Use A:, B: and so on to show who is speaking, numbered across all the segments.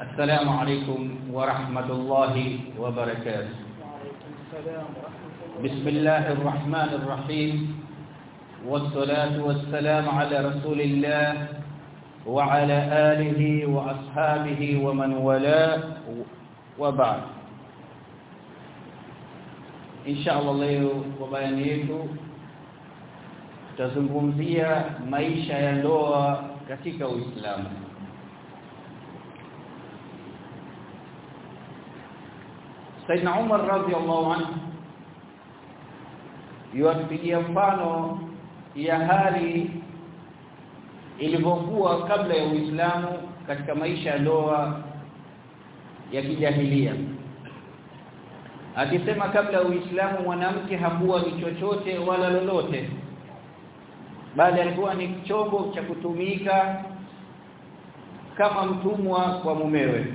A: السلام عليكم ورحمة الله وبركاته. بسم الله الرحمن الرحيم. والصلاة والسلام على رسول الله وعلى آله وأصحابه ومن والاه وبعد. إن شاء الله leo kwa bayani yetu tutazungumzia maisha ya ndoa katika Saidna Umar radhiallahu anhu. Yuatupigia mfano ya hali ilivyokuwa kabla ya Uislamu katika maisha ya ndoa ya kijahilia. Akisema kabla ya Uislamu mwanamke hakuwa ni chochote wala lolote. Bali alikuwa ni chombo cha kutumika kama mtumwa kwa mumewe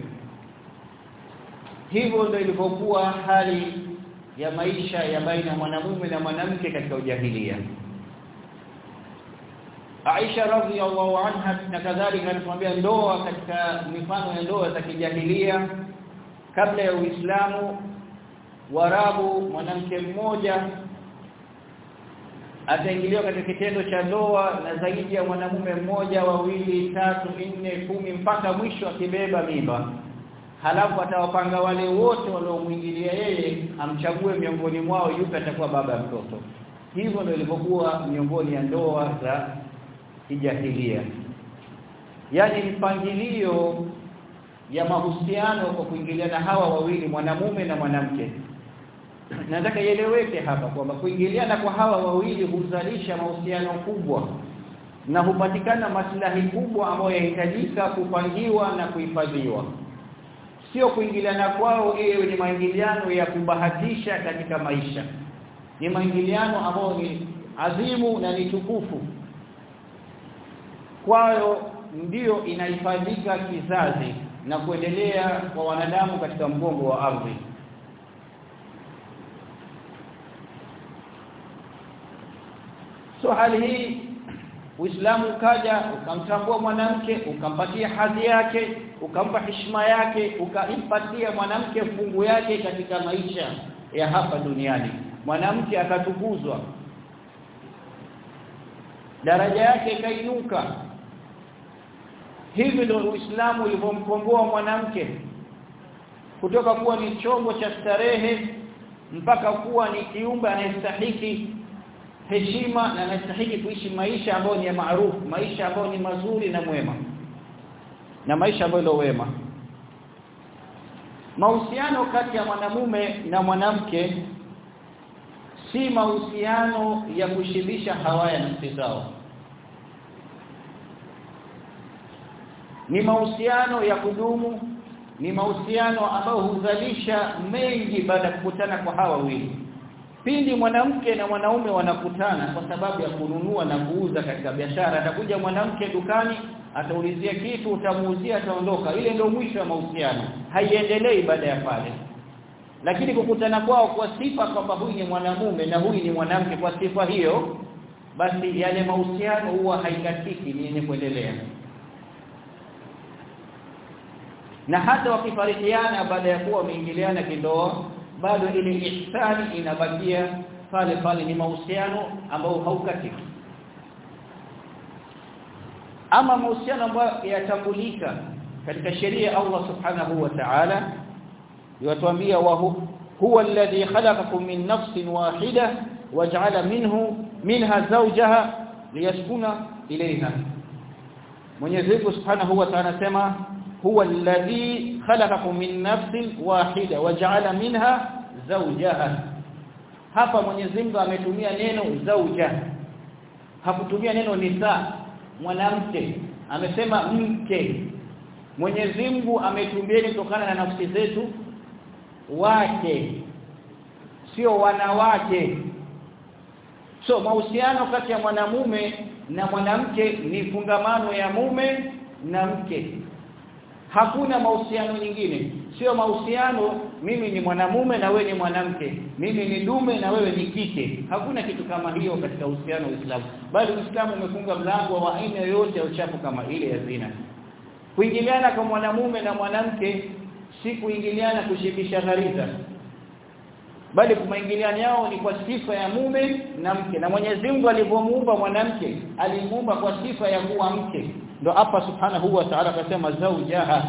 A: hivyo ndio ilivyokuwa hali ya maisha ya baina ya mwanamume na mwanamke katika ujahilia. Aisha radhiallahu anha na kadhalika anatuambia ndoa katika mifano ya ndoa za kijahilia kabla ya Uislamu Warabu mwanamke mmoja ataingiliwa katika kitendo cha ndoa na zaidi ya mwanamume mmoja wawili tatu nne kumi mpaka mwisho akibeba mimba halafu atawapanga wale wote waliomwingilia yeye amchague miongoni mwao yupe atakuwa baba ya mtoto. Hivyo ndio ilivyokuwa miongoni ya ndoa za kijahilia. Yani mpangilio ya mahusiano kwa kuingilia na hawa wawili mwanamume na mwanamke. Nataka ieleweke hapa kwamba kuingiliana kwa hawa wawili huzalisha mahusiano kubwa na hupatikana maslahi kubwa ambayo yahitajika kupangiwa na kuhifadhiwa sio kuingiliana kwao iwe ni maingiliano ya kubahatisha katika maisha. Ni maingiliano ambayo ni azimu na ni tukufu. Kwayo ndiyo inahifadhika kizazi na kuendelea kwa wanadamu katika mgongo wa ardhi. So hali hii Uislamu ukaja ukamtambua mwanamke ukampatia hadhi yake ukampa heshima yake ukampatia mwanamke fungu yake katika maisha ya hapa duniani. Mwanamke akatukuzwa. Daraja yake ikainuka. Hivi ndio Uislamu ulivyomkomboa mwanamke. Kutoka kuwa ni chombo cha starehe mpaka kuwa ni kiumbe anayestahiki heshima na anastahili kuishi maisha ambayo ni ya maarufu maisha ambayo ni mazuri na mwema na maisha ambayo ndio wema mahusiano kati ya mwanamume na mwanamke si mahusiano ya kushibisha hawa ya nafsi zao. Ni mahusiano ya kudumu ni mahusiano ambayo huzalisha mengi baada ya kukutana kwa hawa wawili pindi mwanamke na mwanaume wanakutana kwa sababu ya kununua na kuuza katika biashara atakuja mwanamke dukani ataulizia kitu utamuuzia ataondoka. Ile ndio mwisho wa mahusiano. Haiendelei baada ya pale. Lakini kukutana kwao kwa sifa kwamba huyu ni mwanamume na huyu ni mwanamke kwa sifa hiyo basi yale mahusiano huwa haikatiki ni yenye kuendelea. Na hata wakifarikiana baada ya kuwa wameingiliana kindoa bado ile ihsani inabakia pale pale ni mahusiano ambao haukatiki. Ama mahusiano ambayo yatambulika katika sheria Allah subhanahu wa ta'ala yatuambia wa huwa alladhi khalaqakum min nafsin wahida waj'ala minhu minha zawjaha liyaskuna ilayha. Mwenyezi Mungu subhanahu wa ta'ala anasema huwa alladhi khalaqakum min nafsin wahida waj'ala minha zawjaha hapa Mwenyezi Mungu ametumia neno zauja hakutumia neno nisa mwanamke. Amesema mke. Mwenyezi Mungu ametumbeni kutokana na nafsi zetu wake. Sio wanawake. So mahusiano kati ya mwanamume na mwanamke ni fungamano ya mume na mke hakuna mahusiano nyingine. Sio mahusiano mimi ni mwanamume na wewe ni mwanamke. Mimi ni dume na wewe ni kike. Hakuna kitu kama hiyo katika uhusiano wa Uislamu. Bali Uislamu umefunga mlango wa aina yoyote ya uchafu kama ile ya zina. Kuingiliana kwa mwanamume na mwanamke si kuingiliana kushibisha ghariza. Bali kumaingiliano yao ni kwa sifa ya mume na mke. Na Mwenyezi Mungu alipomuumba mwanamke alimuumba kwa sifa ya kuwa mke ndo hapa subhanahu wa ta'ala akasema zaujaha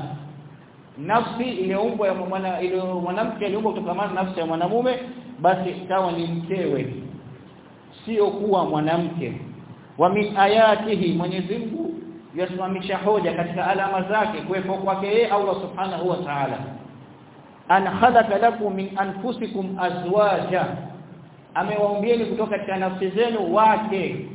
A: nafsi iliyoumbwa ya mwana mwanamke aliumbwa kutokana na nafsi ya mwanamume basi ikawa ni mkewe sio kuwa mwanamke. Wa min ayatihi Mwenyezi Mungu yasimamisha hoja katika alama zake kuwepo kwake yeye Allah subhanahu wa ta'ala. An khalaqa lakum min anfusikum azwaja. Amewaumbieni kutoka katika nafsi zenu wake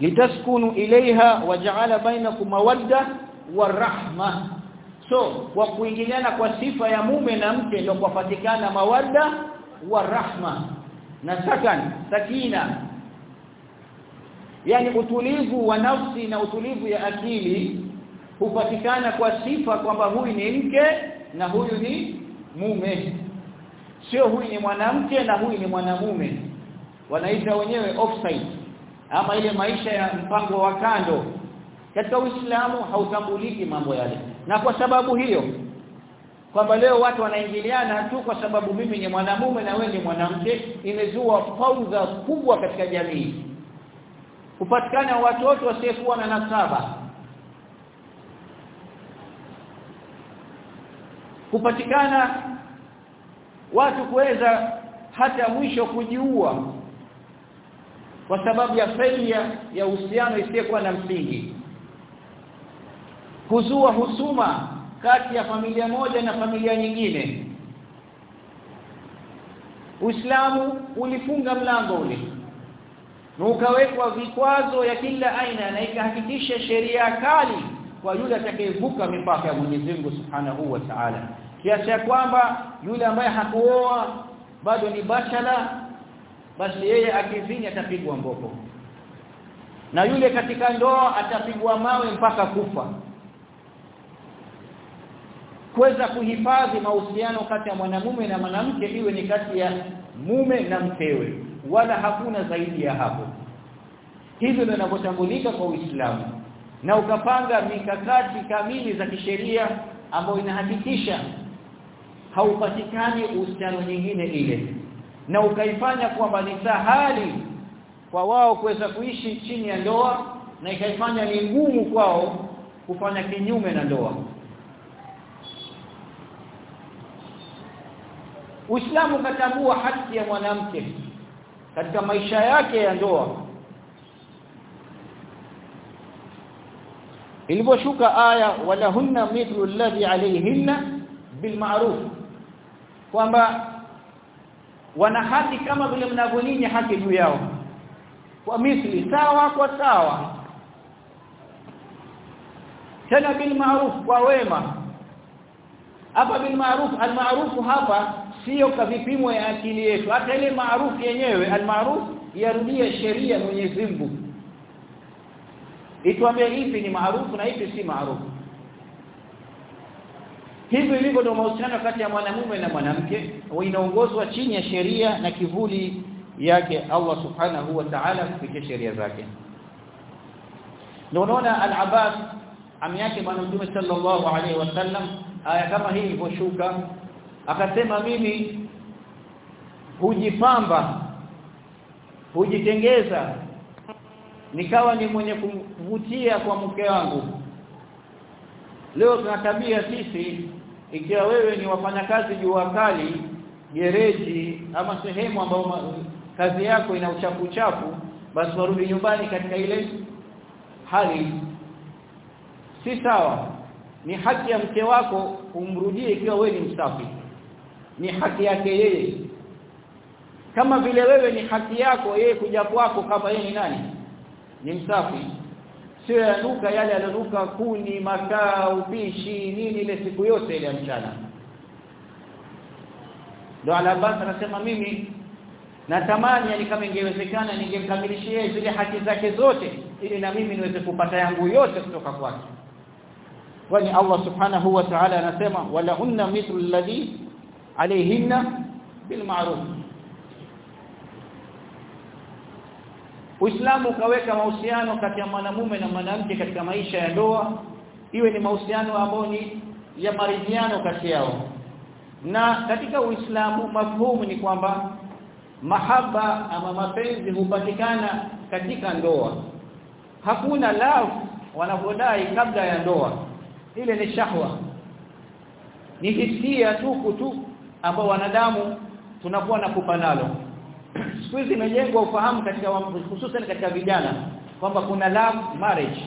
A: litaskunu ilaiha waja'ala bainakum mawadda wa rahma. So kwa kuingiliana kwa sifa ya mume na mke ndio kupatikana mawadda warahma na sakan sakina. Yani utulivu wa nafsi na utulivu ya akili hupatikana kwa sifa kwamba huyu ni mke na huyu ni mume. Sio huyu ni mwanamke na huyu ni mwanamume. Wanaita wenyewe offside ama ile maisha ya mpango wa kando. Katika Uislamu hautambuliki mambo yale. Na kwa sababu hiyo kwamba leo watu wanaingiliana tu kwa sababu mimi ni mwanamume na wewe ni mwanamke imezua fauza kubwa katika jamii. Kupatikana watoto wasiokuwa na nasaba. Kupatikana watu kuweza hata mwisho kujiua kwa sababu ya failure ya uhusiano isiyokuwa na msingi. Kuzua husuma kati ya familia moja na familia nyingine. Uislamu ulifunga mlango ule na ukawekwa vikwazo ya kila aina na ikahakikisha sheria kali kwa yule atakayevuka mipaka ya Mwenyezi Mungu Subhanahu wa Ta'ala. Kiasi ya kwamba yule ambaye hakuoa bado ni bachelor basi yeye akizini atapigwa mboko na yule katika ndoa atapigwa mawe mpaka kufa. Kuweza kuhifadhi mahusiano kati ya mwanamume na mwanamke iwe ni kati ya mume na mkewe. Wala hakuna zaidi ya hapo. Hivyo ndio inavyotambulika kwa Uislamu. Na ukapanga mikakati kamili za kisheria ambayo inahakikisha haupatikani uhusiano nyingine ile na ukaifanya kwamba ni sahali kwa wao kuweza kuishi chini ya ndoa na ikaifanya ni ngumu kwao kufanya kinyume na ndoa. Uislamu katambua haki ya mwanamke katika maisha yake ya ndoa. Iliposhuka aya walahunna mithlu alladhi alayhinna bilma'ruf kwamba wana haki kama vile mnavyoninyi haki juu yao. Kwa misli sawa kwa sawa. Tena bil ma'ruf kwa wema. Hapa bil ma'ruf al ma'ruf hapa sio kwa vipimo ya akili yetu. Hata ile maarufu yenyewe al ma'ruf yarudia sheria Mwenyezi Mungu. Ituambie ipi ni maarufu na hivi si maarufu hivyo ilivyo ndio mahusiano kati ya mwanamume na mwanamke inaongozwa chini ya sheria na kivuli yake Allah subhanahu wa ta'ala kupitia sheria zake. Ndio al-Abbas ami yake bwana Mtume sallallahu alaihi wasallam aya kama hii ilivoshuka akasema mimi hujipamba hujitengeza nikawa ni mwenye kuvutia kwa mke wangu. Leo tuna tabia sisi ikiwa wewe ni wafanyakazi jua kali gereji ama sehemu ambayo kazi yako ina uchafu chafu basi warudi nyumbani katika ile hali. Si sawa. Ni haki ya mke wako umrudie ikiwa wewe ni msafi. Ni haki yake yeye. Kama vile wewe ni haki yako yeye kuja kwako kama yeye ni nani? Ni msafi sio yanuka yale yalonuka kuni makaa upishi nini ile siku yote ile mchana. Ndio alabas anasema mimi natamani yani kama ingewezekana ningemkamilishia zile haki zake zote ili na mimi niweze kupata yangu yote kutoka kwake. Kwani Allah subhanahu wa ta'ala anasema wala hunna mithlu alladhi alayhinna bil ma'ruf Uislamu ukaweka mahusiano kati ya mwanamume na mwanamke katika maisha ya ndoa iwe ni mahusiano ambayo ni ya maridhiano kati yao. Na katika Uislamu mafhumu ni kwamba mahaba ama mapenzi hupatikana katika ndoa. Hakuna love wanavodai kabla ya ndoa. Ile ni shahwa. Ni hisia tuku tu ambao wanadamu tunakuwa na kupanalo siku hizi imejengwa ufahamu katika hususan katika vijana kwamba kuna love marriage.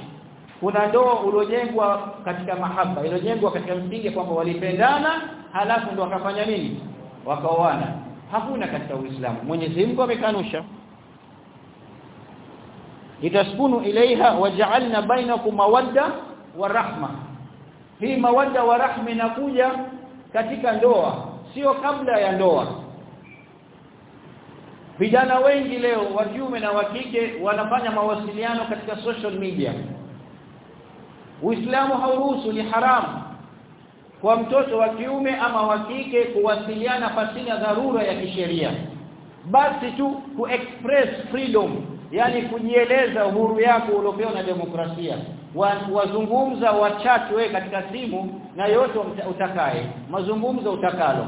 A: Kuna ndoa uliojengwa katika mahaba iliyojengwa katika msingi kwamba walipendana halafu ndo wakafanya nini? Wakaoana. Hakuna katika Uislamu. Mwenyezi Mungu amekanusha. Litaskunu ilaiha waja'alna bainakum mawadda wa rahma. Hii mawadda wa rahma inakuja katika ndoa sio kabla ya ndoa vijana wengi leo wa kiume na wa kike wanafanya mawasiliano katika social media. Uislamu hauruhusu ni haramu kwa mtoto wa kiume ama wa kike kuwasiliana pasina dharura ya kisheria. Basi tu ku express freedom yani kujieleza uhuru yako uliopewa na demokrasia. Wazungumza wachat wewe katika simu na yote utakaye. Mazungumzo utakalo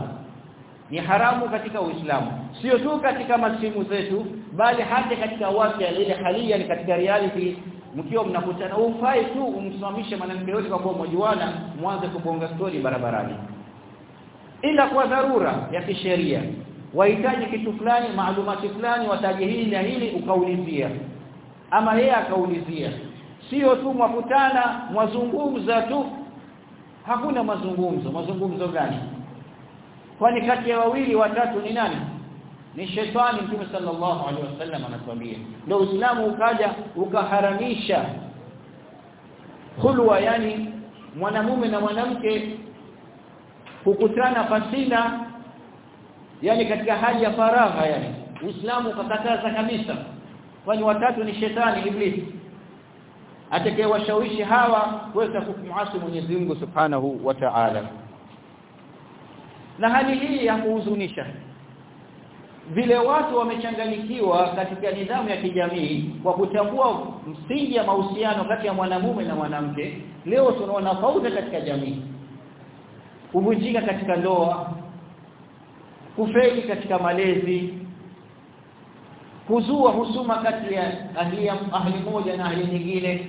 A: ni haramu katika Uislamu. Sio tu katika masimu zetu bali hata katika watu ile halia ni katika reality. Mkiwa mnakutana ufai tu umsimamishe mwanamke yote kwa kuwa mjuana mwanze kubonga story barabarani. Ila kwa dharura ya kisheria wahitaji kitu fulani maalumati fulani wataje hili na hili ukaulizia. Ama yeye akaulizia. Sio tu mwakutana mwazungumza tu. Hakuna mazungumzo. Mazungumzo gani kwani kati ya wawili watatu ni nani? Ni shetani mtume sallallahu alaihi wasallam anatuambia. Ndio uislamu ukaja ukaharamisha hulwa yani mwanamume na mwanamke kukutana pasina yani katika hali ya faragha yani. Uislamu ukakataza kabisa. Kwani watatu ni shetani iblisi atakayewashawishi hawa kuweza kumwasi Mwenyezi Mungu Subhanahu wa Ta'ala na hali hii ya kuhuzunisha. Vile watu wamechanganyikiwa katika nidhamu ya kijamii kwa kutambua msingi ya mahusiano kati ya mwanamume na mwanamke leo tunaona fauda katika jamii. Kuvunjika katika ndoa kufeli katika malezi kuzua husuma kati ya ahli ahli moja na ahli nyingine.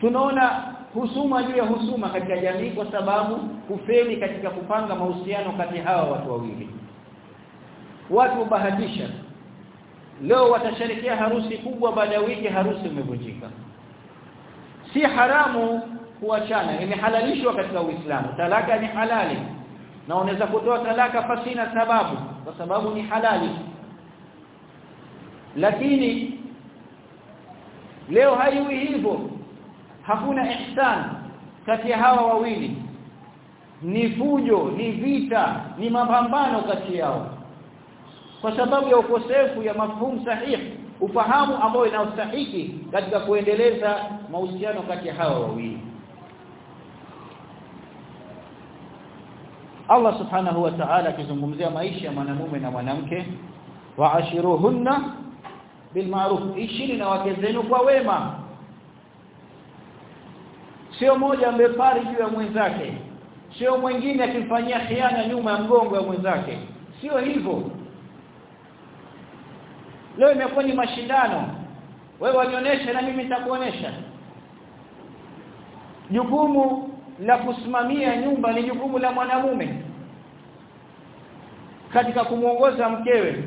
A: Tunaona husuma juu ya husuma katika jamii kwa sababu kufeli katika kupanga mahusiano kati hawa watu wawili. Watu bahatisha leo watasherekea harusi kubwa baada ya wiki harusi imevunjika. Si haramu kuachana imehalalishwa katika Uislamu. Talaka ni halali. Na unaweza kutoa talaka pasina sababu kwa sababu ni halali. Lakini leo haiwi hivyo hakuna ihsan kati ya hawa wawili. Ni fujo ni vita ni mapambano kati yao. Kwa sababu ya ukosefu ya mafhumu sahihi ufahamu ambao inaostahiki katika kuendeleza mahusiano kati ya hawa wawili. Allah subhanahu wa ta'ala akizungumzia maisha ya mwanamume na mwanamke waashiruhunna bilma'ruf ishini na wake zenu kwa wema sio moja amefari juu ya mwenzake. Sio mwingine akimfanyia khiana nyuma ya mgongo ya mwenzake. Sio hivyo. Leo imekuwa ni mashindano. Wewe wanionyeshe na mimi nitakuonesha. Jukumu la kusimamia nyumba ni jukumu la mwanamume katika kumuongoza mkewe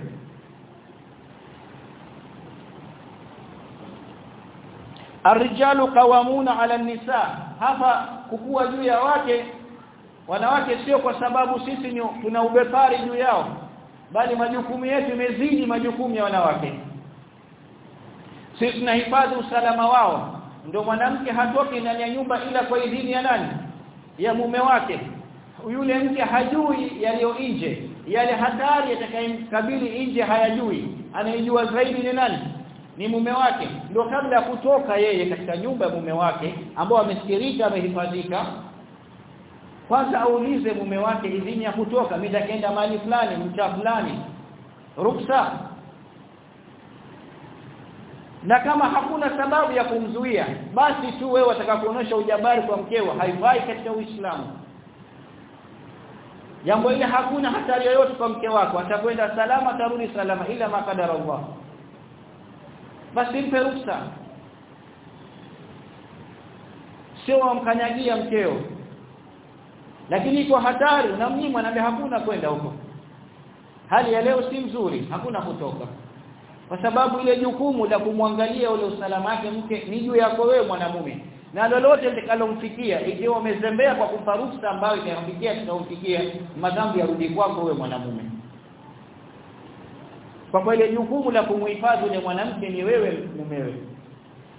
A: Arijalu qawamuna ala nisa hapa kukua juu ya wake wanawake sio kwa sababu sisi tuna ubepari juu yao bali majukumu yetu imezidi majukumu ya wanawake. Sisi tunahifadhi usalama wao. Ndio mwanamke hatoki ndani ya nyumba ila kwa idhini ya nani? Ya mume wake. Yule mke hajui yaliyo nje. Yale hatari yatakayemkabili nje hayajui. Anayejua zaidi ni nani ni mume wake. Ndio kabla ya kutoka yeye katika nyumba ya mume wake ambao amesikirika amehifadhika. Kwanza aulize mume wake idhini ya kutoka. Mimi nitaenda mahali fulani mtaa fulani. Ruksa. Na kama hakuna sababu ya kumzuia basi tu wewe utakapoonyesha ujabari kwa mkeo haifai katika Uislamu. Jambo hili hakuna hatari yoyote kwa mke wako. Atakwenda salama atarudi salama ila makadara Allah basi mpe ruksa. Sio wamkanyagia mkeo. Lakini iko hatari na unamnyima na hakuna kwenda huko. Hali ya leo si mzuri hakuna kutoka. Kwa sababu ile jukumu la kumwangalia ule usalama wake mke ni juu yako wewe mwanamume. Na lolote litakalomfikia ikiwa umezembea kwa kumpa ruksa ambayo itamfikia tutamfikia. Madhambi yarudi kwako wewe mwanamume kwa kweli jukumu la kumhifadhi yule mwanamke ni wewe mumewe.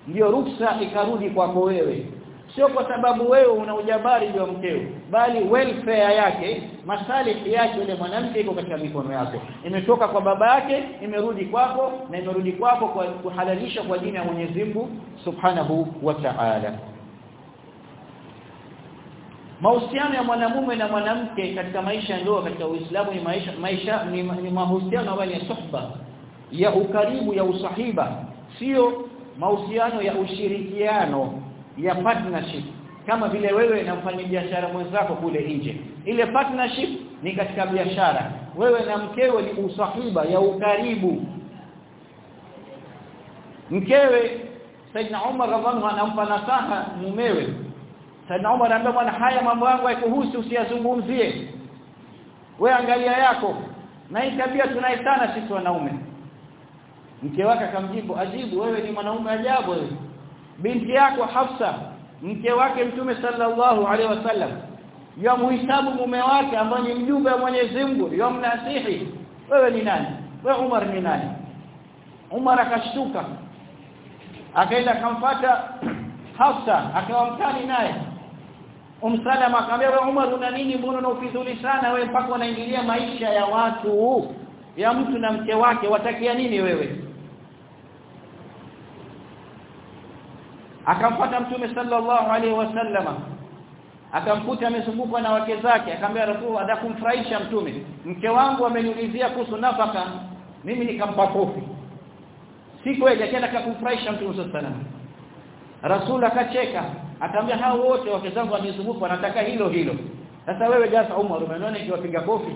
A: Ndio ruksa ikarudi kwako wewe. Sio kwa sababu wewe una ujabari ya mkeo bali welfare yake masalihi yake yule mwanamke iko katika mikono yako. Imetoka kwa baba yake imerudi kwako na imerudi kwako kwa kuhalalisha kwa jina ya Mwenyezi Mungu Subhanahu wa Ta'ala Mahusiano ya mwanamume na mwanamke katika maisha ya ndoa katika Uislamu ni maisha maisha ni, ni mahusiano ambayo ya suhba ya ukaribu ya usahiba sio mahusiano ya ushirikiano ya partnership. Kama vile wewe na mfanyabiashara mwenzako kule nje. Ile partnership ni katika biashara. Wewe na mkewe ni usahiba ya ukaribu. Mkewe Saidna Umar radhiallahu anampa nasaha mumewe Saidna Umar anambia bwana haya mambo yangu haikuhusu usiyazungumzie. We angalia yako. Na hii tabia sana sisi wanaume. Mke wake akamjibu ajibu wewe ni mwanaume ajabu wewe. Binti yako Hafsa mke wake mtume sallallahu alaihi wasallam. Yamuhisabu mume wake ambaye ni mjumbe wa Mwenyezi Mungu yamnasihi wewe ni nani? Wewe Umar ni nani? Umar akashtuka. Akaenda akamfuata Hafsa akawa mkali naye Umsalama akamwambia wewe Umar una nini? Mbona unaufidhuli sana wewe mpaka unaingilia maisha ya watu ya mtu na mke wake watakia nini wewe? Akamfuata mtume sallallahu alaihi wasallama akamkuta amezungukwa na wake zake akamwambia rasul atakumfurahisha mtume. Mke wangu ameniulizia kuhusu nafaka mimi nikampa kofi. Siku ile akaenda kumfurahisha mtume sallallahu alaihi wasallam rasul akacheka akamwambia hao wote wake zangu wamezunguka wanataka hilo hilo. Sasa wewe jasa Umar umeona ikiwapiga kofi?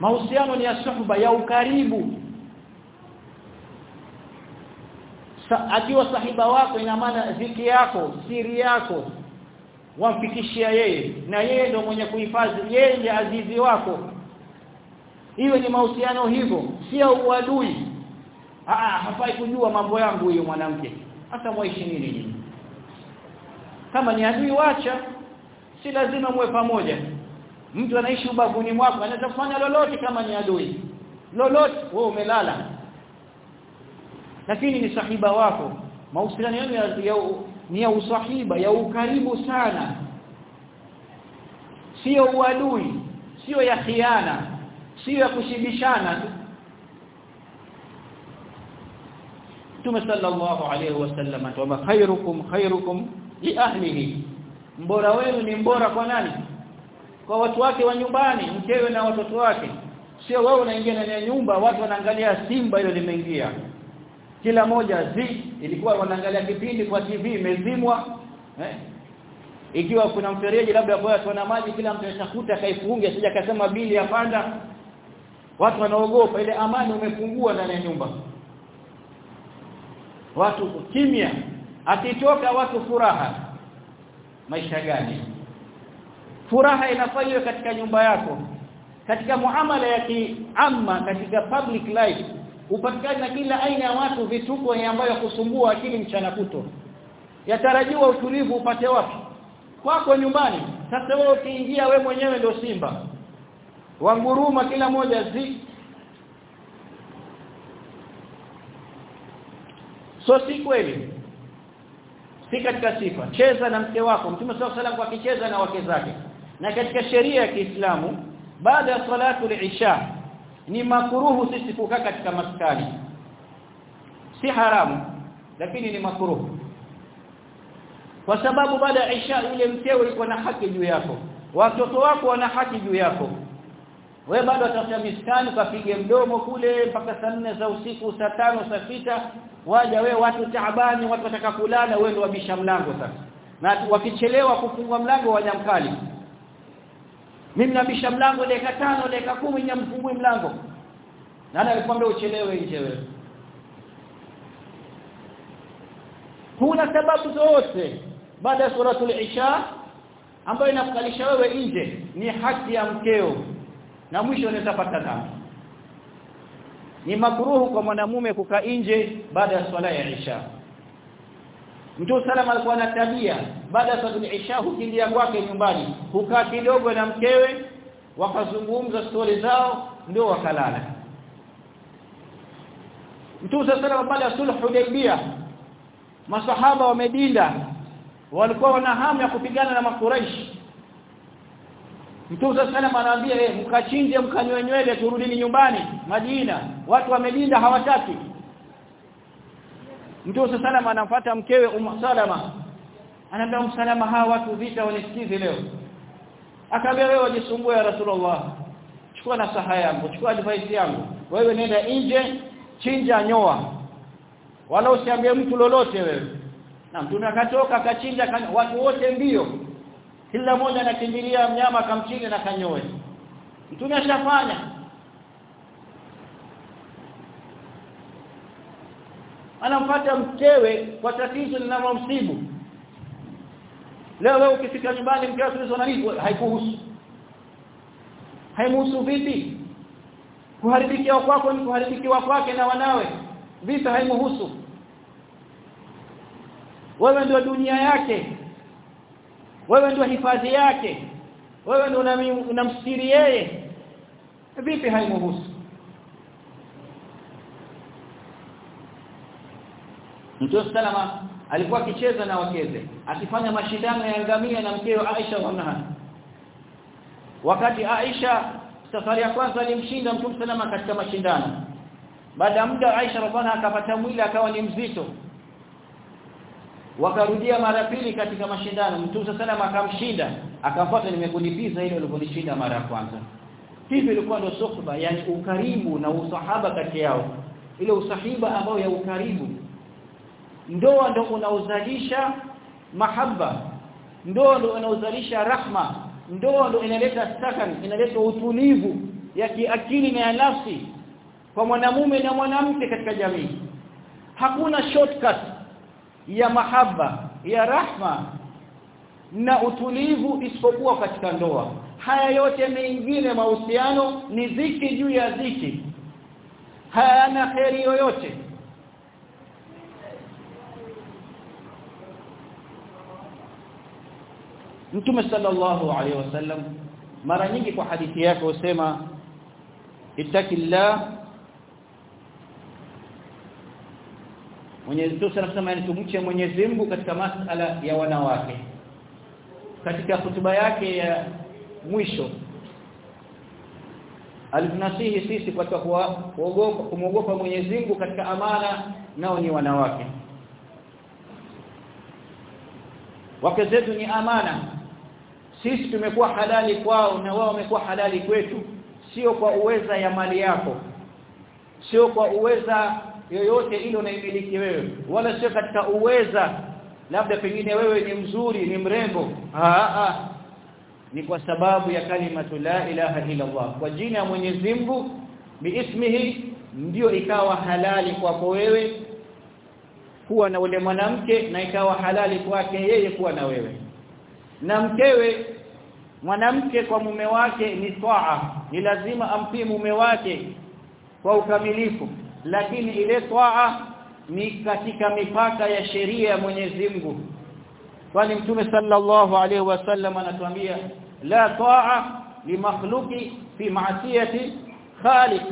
A: Mahusiano ni ya suhba ya ukaribu. Sa, akiwa sahiba wako ina maana ziki yako siri yako wamfikishia yeye. Na yeye ndio mwenye kuhifadhi yeye ndiye azizi wako. Hiyo ni mahusiano hivyo sio uadui. Ah hafai kujua mambo yangu huyo mwanamke hata mwaishi nini nyinyi. Kama ni adui wacha. Si lazima muwe pamoja. Mtu anaishi ubavuni mwako anaweza kufanya lolote kama ni adui. Lolote wewe umelala. Lakini ni sahiba wako. Mahusiano yenu ya, ya, ni ya usahiba ya ukaribu sana. Sio uadui sio ya khiana sio ya kushibishana Mtume sallallahu alayhi wasallam atwa khairukum khairukum li ahlihi. Mbora wenu ni mbora kwa nani? Kwa watu wake wa nyumbani mkewe na watoto wake. Sio wewe unaingia ndani ya nyumba watu wanaangalia simba hilo limeingia. Kila moja zi ilikuwa wanaangalia kipindi kwa TV imezimwa eh? Ikiwa kuna mfereji labda kwa watu wana maji kila mtu atakuta kaifunge sija kasema bili yapanda watu wanaogopa ile amani umepungua ndani ya nyumba watu kimya. Akitoka watu furaha. Maisha gani? Furaha inafanywa katika nyumba yako. Katika muamala ya kiamma katika public life na kila aina ya watu vituko ambayo kusumbua akili mchana kuto yatarajiwa utulivu upate wapi? Kwako nyumbani. Sasa wewe ukiingia we mwenyewe ndio simba. Wanguruma kila moja zi so si kweli si katika sifa cheza na mke wako mtume swalla salam kwa kicheza na wake zake. Na katika sheria ya Kiislamu baada ya salatu al-isha ni makuruhu sisi kukaa katika maskani. Si haramu lakini ni makuruhu kwa sababu baada ya isha ule mkeo yuko na haki juu yako. Watoto wako wana haki juu yako wewe bado utafuta miskani kapige mdomo kule mpaka saa nne za usiku saa tano saa sita. Waja we watu taabani watu wataka kulala wewe ndio wabisha mlango sasa. Na wakichelewa kufungua mlango wanyamkali mkali. Mimi nabisha mlango dakika tano dakika kumi nyamfungui mlango. Nani alikwambia uchelewe nje wewe? Kuna sababu zote. Baada ya suratul isha ambayo inakukalisha wewe nje ni haki ya mkeo na mwisho unatapata dhambi. Ni makruhu kwa mwanamume kukaa nje baada ya swala ya isha. Mtume salama alikuwa na tabia baada ya swala ya isha hukimbia kwake nyumbani. Hukaa kidogo na mkewe wakazungumza stori zao ndio wakalala. Mtume salama baada ya sulh Hudaybiyah masahaba wamedinda. Walikuwa wana hamu ya kupigana na makuraishi Mtume sallallahu anawaambia eh mkachinje mkanywe nywele turudini nyumbani Madina. Watu wamedinda hawataki. Mtume sallallahu anamfuata mkewe Umm Salama. Anaambia Umm Salama hawa watu vita wanisikize leo. Akaambia wewe wajisumbue ya Rasulullah. Chukua nasaha yangu chukua advice yangu. Wewe nenda nje chinja nyoa. Wala usiambie mtu lolote wewe. Na mtume akatoka akachinja watu wote mbio kila mmoja anakimbilia mnyama kamchini na kanyoe mtume ashafanya? Anampata mkewe kwa tatizo linalomsibu. Leo wewe ukifika nyumbani mkewe tulizo na nini haikuhusu. Haimuhusu vipi? Kuharibikiwa kwako ni kuharibikiwa kwake na wanawe. Vipi haimuhusu. Wewe ndio dunia yake wewe ndio hifadhi yake. Wewe ndio unamstiri yeye. Vipi haimuhusu Mtume salama alikuwa akicheza na wakeze akifanya mashindano ya ngamia na mkeo Aisha wanaha wakati Aisha safari ya kwanza alimshinda Mtume salama katika mashindano. Baada muda Aisha radhiallahu akapata mwili akawa ni mzito wakarudia mara pili katika mashindano. Mtume sana akamshinda. Akamfuata nimekulipiza ile ulionishinda mara ya kwanza. Hivi ilikuwa ndio suhba yani ukaribu na usahaba kati yao. Ile usahiba ambao ya ukaribu. Ndoa ndio unaozalisha mahaba. Ndoa ndio unaozalisha rahma. Ndoa ndio inaleta sakan inaleta utulivu ya kiakili na ya nafsi kwa mwanamume na mwanamke katika jamii. Hakuna shortcut ya mahaba ya rahma na utulivu isipokuwa katika ndoa. Haya yote mengine mahusiano ni ziki juu ya ziki hayana kheri yoyote. Mtume sallallahu alaihi wasallam mara nyingi kwa hadithi yake usema ittaqillah Mwenyezi Mungu anasema yani tumche Mwenyezi Mungu katika masala ya wanawake. Katika hotuba yake ya mwisho alinasihi sisi katika kuogopa kumwogopa Mwenyezi Mungu katika amana nao ni wanawake. Wake zetu ni amana. Sisi tumekuwa halali kwao na wao wamekuwa halali kwetu. Sio kwa uweza ya mali yako. Sio kwa uweza yoyote ile unaimiliki wewe wala sio katika uweza labda pengine wewe ni mzuri ni mrembo. Aa ni kwa sababu ya kalimatu la ilaha illa Allah. Kwa jina ya Mwenyezi Mungu biismihi ndio ikawa halali kwako wewe kuwa na ule mwanamke na ikawa halali kwake yeye kuwa na wewe. Na mkewe mwanamke kwa mume wake ni swaa ni lazima ampie mume wake kwa ukamilifu lakini ile twaa ni katika mipaka ya sheria ya Mwenyezi Mungu. Kwani mtume sallallahu alaihi wasallam anatuambia la twaa li makhluqi fi ma'siyati khaliq.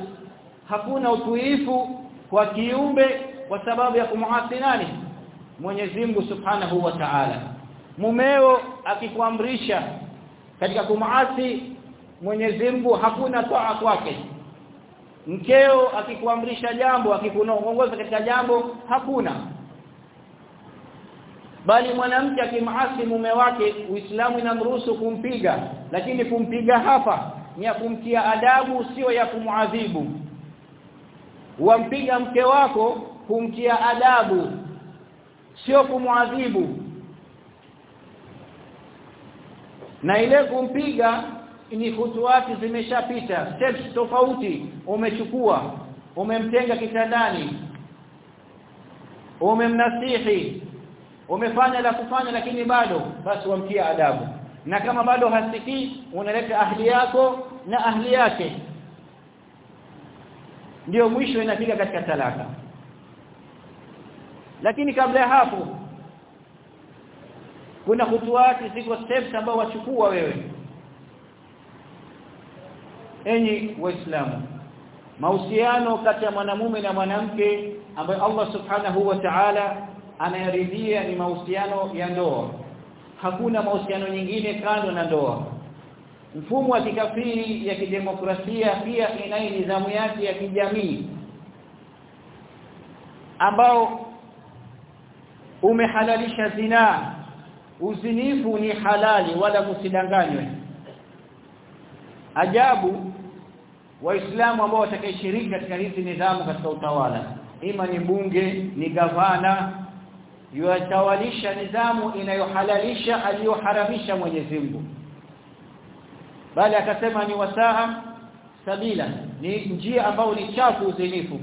A: Hakuna utuifu kwa kiumbe kwa sababu ya kumuasi nani? Mwenyezi Mungu Subhanahu wa Ta'ala. Mumeo akikuamrisha katika kumuasi Mwenyezi Mungu hakuna toa kwake mkeo akikuamrisha jambo akikuongoza katika jambo hakuna. Bali mwanamke akimaasi mume wake Uislamu inamruhusu kumpiga lakini kumpiga hapa ni ya kumtia adabu sio ya kumuadhibu wampiga mke wako kumtia adabu sio kumuadhibu na ile kumpiga ni hutuati zimeshapita steps tofauti umechukua umemtenga kitandani umemnasihi umefanya la kufanya lakini bado basi wamtia adabu. Na kama bado hasikii unaleta ahli yako na ahli yake. Ndio mwisho inafika katika talaka. Lakini kabla ya hapo kuna hutuati ziko steps ambao wachukua wewe enyi waislamu mahusiano kati ya mwanamume na mwanamke ambayo Allah subhanahu wa ta'ala anayaridhia ni mahusiano ya ndoa. Hakuna mahusiano nyingine kando na ndoa. Mfumo wa kikafiri ya kidemokrasia pia inayo nidhamu yake ya kijamii ambao umehalalisha zinaa uzinifu ni halali wala kusidanganywe. Ajabu waislamu ambao watakayeshiriki katika hizi nidhamu katika utawala. Ima ni bunge ni gavana. Yuatawalisha nidhamu inayohalalisha aliyoharamisha Mwenyezi Mungu. Bali akasema ni wasaa sabila. Ni njia ambayo ni chafu uzinifu.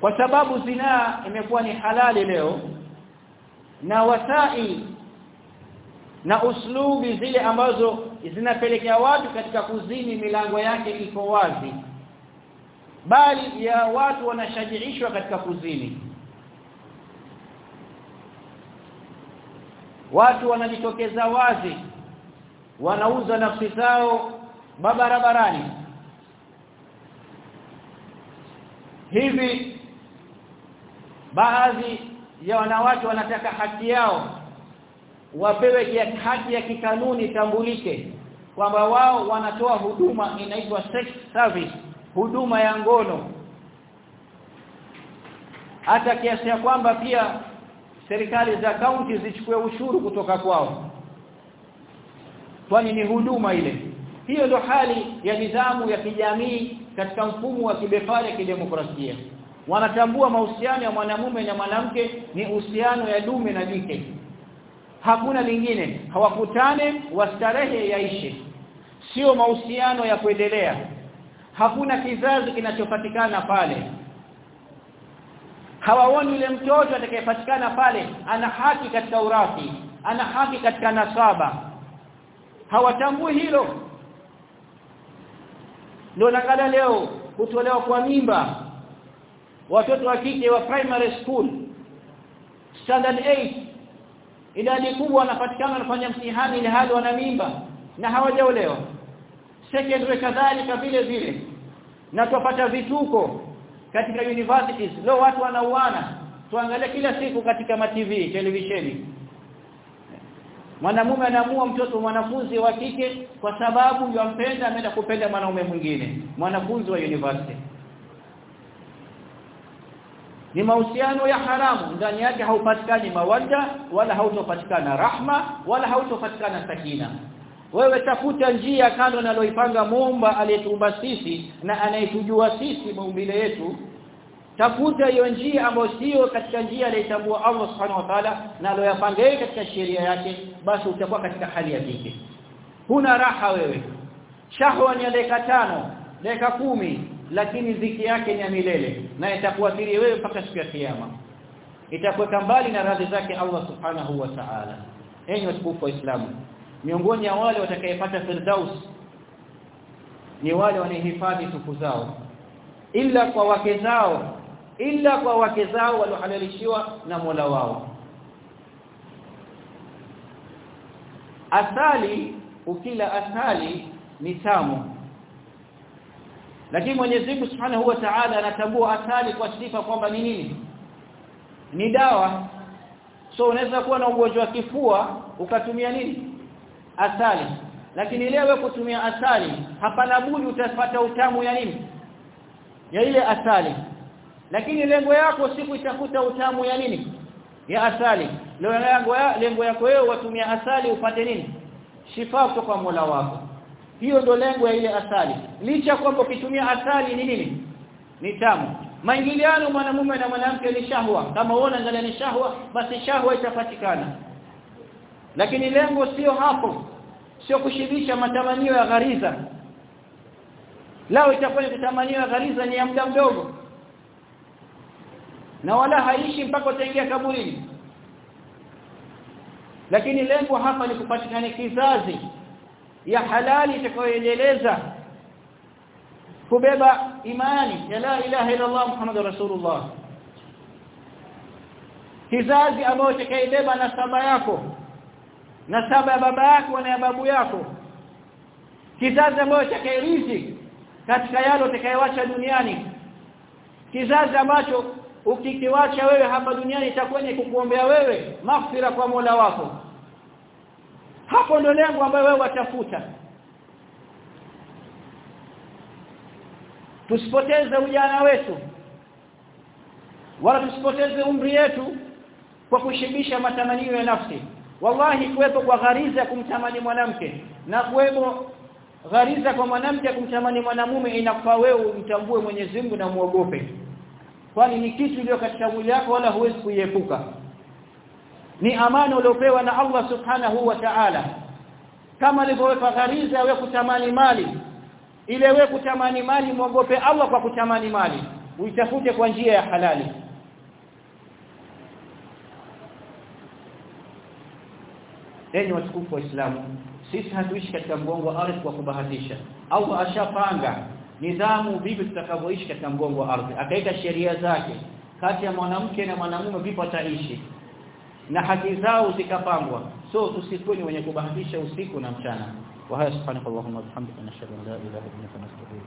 A: Kwa sababu zinaa imekuwa ni halali leo na wasai na uslubi zile ambazo zinapelekea watu katika kuzini milango yake iko wazi. Bali ya watu wanashajiishwa katika kuzini. Watu wanajitokeza wazi. Wanauza nafsi zao barabarani hivi baadhi ya wanawake wanataka haki yao wapewe haki ya kikanuni tambulike kwamba wao wanatoa huduma inaitwa sex service huduma ya ngono. Hata kiasi ya kwamba pia serikali za kaunti zichukue ushuru kutoka kwao. Kwani ni huduma ile? Hiyo ndo hali ya nidhamu ya kijamii katika mfumo wa kibepari kidemokrasia. Wanatambua mahusiano ya mwanamume na mwanamke ni uhusiano ya dume na jike hakuna lingine. Hawakutane wastarehe yaishi. Sio mahusiano ya kuendelea. Hakuna kizazi kinachopatikana pale. Hawaoni yule mtoto atakayepatikana pale ana haki katika urathi ana haki katika nasaba. Hawatambui hilo. Ndio nakala leo kutolewa kwa mimba. Watoto wa kike wa primary school standard 8 idadi kubwa wanapatikana wanafanya mtihani ile hali wana mimba na hawajaolewa. Secondary kadhalika vile vile. Na tupata vituko katika universities. Leo watu wanauana. Tuangalia kila siku katika ma TV televisheni. Mwanamume anaamua mtoto mwanafunzi wa kike kwa sababu yampenda ameenda kupenda mwanaume mwingine. Mwanafunzi wa university ni mahusiano ya haramu. Ndani yake haupatikani mawadda wala hautopatikana rahma wala hautopatikana sakina. Wewe tafuta njia kando naloipanga muumba aliyetuumba sisi na anayetujua sisi maumbile yetu. Tafuta hiyo njia ambayo sio katika njia aliyotambua Allah subhanahu wa ta'ala na yeye katika sheria yake basi utakuwa katika hali ya dhiki. Huna raha wewe. Shahwa ni dakika tano dakika kumi lakini dhiki yake ni ya milele na itakuathiri wewe mpaka siku ya kiyama. Itakuweka mbali na radhi zake Allah subhanahu wa ta'ala. Enyi watukufu wa Islamu miongoni ya wale watakayepata firdaus ni wale wanahifadhi tufu zao. Ila kwa wake zao ila kwa wake zao waliohalalishiwa na Mola wao. Asali ukila asali ni tamu lakini Mwenyezi Mungu Subhanahu wa Ta'ala anatambua asali kwa sifa kwamba ni nini? Ni dawa. So unaweza kuwa na ugonjwa wa kifua ukatumia nini? Asali lakini leo kutumia asali hapana budi utapata utamu ya nini? Ya ile asali lakini lengo yako siku kuitafuta utamu ya nini? Ya asali lengo yako lengo yako wewe watumia asali upate nini? Shifa kutoka Mola wako hiyo ndio lengo ya ile asali. Licha kwamba ukitumia asali ni nini? Ni tamu. Maingiliano mwanamume na mwanamke ni shahwa. Kama uona ngala ni shahwa basi shahwa itapatikana. Lakini lengo sio hapo. Sio kushibisha matamanio ya ghariza. Lao itafanya ni matamanio ya ghariza ni ya muda mdogo. Na wala haishi mpaka utaingia kaburini. Lakini lengo hapa ni kupatikana kizazi ya halali itakayoendeleza kubeba imani ya la ilaha illa Allah Muhammadur Rasulullah. Kizazi ambacho kitakaibeba nasaba yako na saba ya baba yako na ya babu yako. Kizazi ambacho kitakairithi katika yalo utakayoacha duniani. Kizazi ambacho ukikiwacha wewe hapa duniani itakuwa ni kukuombea wewe maghfira kwa Mola wako hapo ndio lengo ambayo wewe watafuta. Tusipoteze ujana wetu wala tusipoteze umri yetu kwa kushibisha matamanio ya nafsi. Wallahi kuwepo kwa ghariza kumtamani mwanamke na kuwepo ghariza kwa mwanamke kumtamani mwanamume inafaa wewe umtambue Mwenyezi Mungu na muogope kwani ni kitu iliyo katika mwili wako wala huwezi kuiepuka ni amani uliopewa na Allah subhanahu wa ta'ala. Kama alivyoweka ghariza wewe kutamani mali ile wewe kutamani mali muogope Allah kwa kutamani mali uitafute kwa njia ya halali. Enyi watukufu wa Uislamu sisi hatuishi katika mgongo wa ardhi kwa kubahatisha. Au ashapanga nidhamu vipi tutakavyoishi katika mgongo wa ardhi. Akaita sheria zake kati ya mwanamke na mwanamume vipi wataishi na haki zao zikapangwa. So tusikuwe ni wenye kubahatisha usiku na mchana. Wa haya subhanakallahumma wa bihamdika nashhadu an